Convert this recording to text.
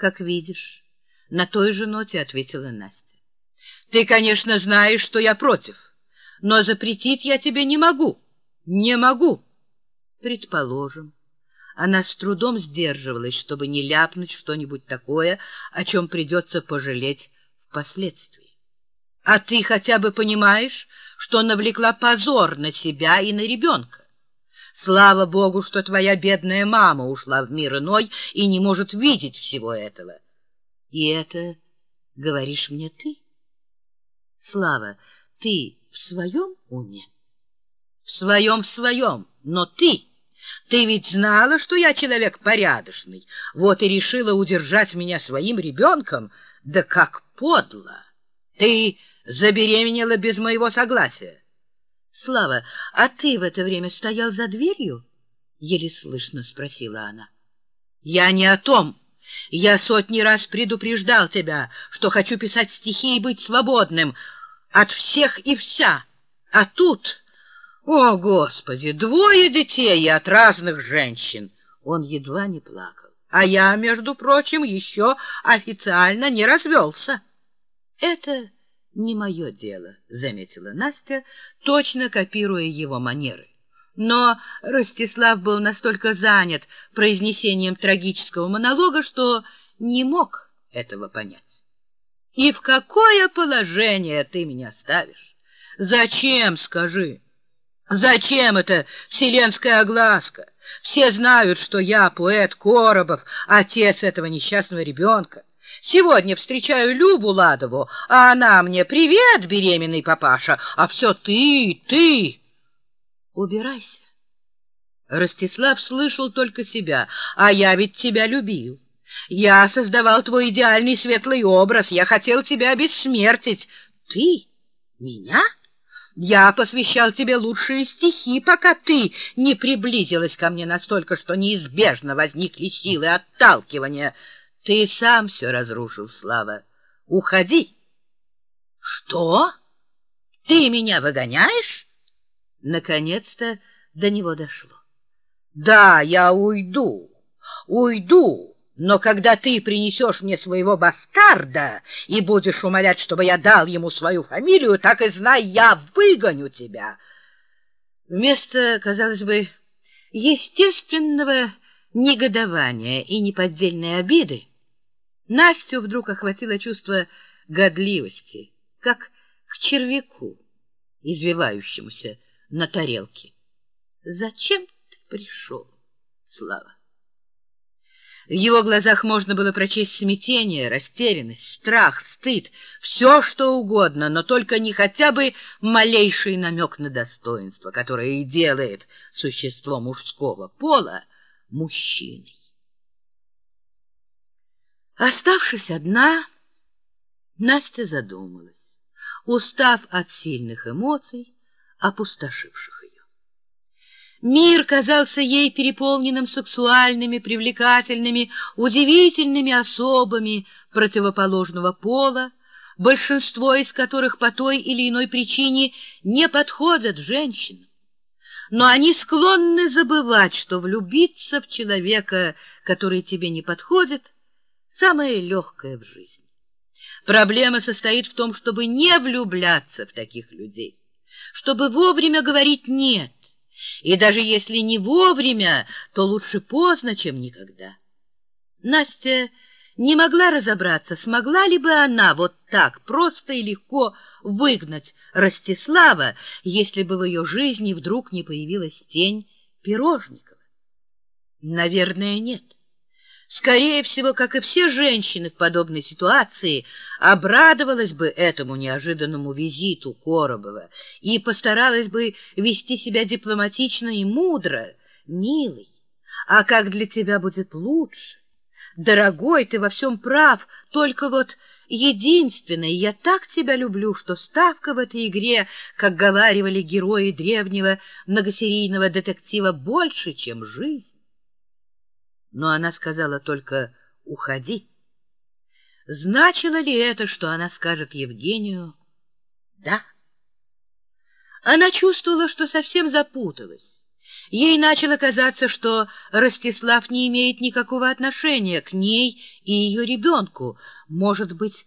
Как видишь, на той же ноте ответила Настя. Ты, конечно, знаешь, что я против, но запретить я тебе не могу. Не могу. Предположим. Она с трудом сдерживалась, чтобы не ляпнуть что-нибудь такое, о чем придется пожалеть впоследствии. А ты хотя бы понимаешь, что навлекла позор на себя и на ребенка? Слава Богу, что твоя бедная мама ушла в мир иной и не может видеть всего этого. И это говоришь мне ты? Слава, ты в своем уме? В своем, в своем, но ты... Ты ведь знала, что я человек порядочный, вот и решила удержать меня своим ребенком. Да как подло! Ты забеременела без моего согласия. Слава, а ты в это время стоял за дверью? Еле слышно спросила она. Я не о том. Я сотни раз предупреждал тебя, что хочу писать стихи и быть свободным от всех и вся. А тут... О, Господи, двое детей от разных женщин! Он едва не плакал. А я, между прочим, еще официально не развелся. Это не мое дело, заметила Настя, точно копируя его манеры. Но Ростислав был настолько занят произнесением трагического монолога, что не мог этого понять. И в какое положение ты меня ставишь? Зачем, скажи? Зачем эта вселенская огласка? Все знают, что я поэт Коробов, отец этого несчастного ребенка. Сегодня встречаю Любу Ладову, а она мне «Привет, беременный папаша!» А все ты, ты! Убирайся. Ростислав слышал только себя, а я ведь тебя любил. Я создавал твой идеальный светлый образ, я хотел тебя обессмертить. Ты? Меня? Я посвящал тебе лучшие стихи, пока ты не приблизилась ко мне настолько, что неизбежно возникли силы отталкивания. Ты сам все разрушил, Слава. Уходи. Что? Ты меня выгоняешь? Наконец-то до него дошло. Да, я уйду, уйду. Но когда ты принесешь мне своего бастарда и будешь умолять, чтобы я дал ему свою фамилию, так и знай, я выгоню тебя. Вместо, казалось бы, естественного негодования и неподдельной обиды, Настю вдруг охватило чувство годливости, как к червяку, извивающемуся на тарелке. Зачем ты пришел, Слава? В его глазах можно было прочесть смятение, растерянность, страх, стыд, все что угодно, но только не хотя бы малейший намек на достоинство, которое и делает существо мужского пола мужчиной. Оставшись одна, Настя задумалась, устав от сильных эмоций, опустошивших ее. Мир казался ей переполненным сексуальными, привлекательными, удивительными особами противоположного пола, большинство из которых по той или иной причине не подходят женщинам. Но они склонны забывать, что влюбиться в человека, который тебе не подходит, самое легкое в жизни. Проблема состоит в том, чтобы не влюбляться в таких людей, чтобы вовремя говорить «нет», и даже если не вовремя, то лучше поздно, чем никогда. Настя не могла разобраться, смогла ли бы она вот так просто и легко выгнать Ростислава, если бы в ее жизни вдруг не появилась тень Пирожникова. Наверное, нет. Скорее всего, как и все женщины в подобной ситуации, обрадовалась бы этому неожиданному визиту Коробова и постаралась бы вести себя дипломатично и мудро, милый. А как для тебя будет лучше? Дорогой, ты во всем прав, только вот единственное, я так тебя люблю, что ставка в этой игре, как говаривали герои древнего многосерийного детектива, больше, чем жизнь но она сказала только «Уходи». Значило ли это, что она скажет Евгению «да»? Она чувствовала, что совсем запуталась. Ей начало казаться, что Ростислав не имеет никакого отношения к ней и ее ребенку. Может быть,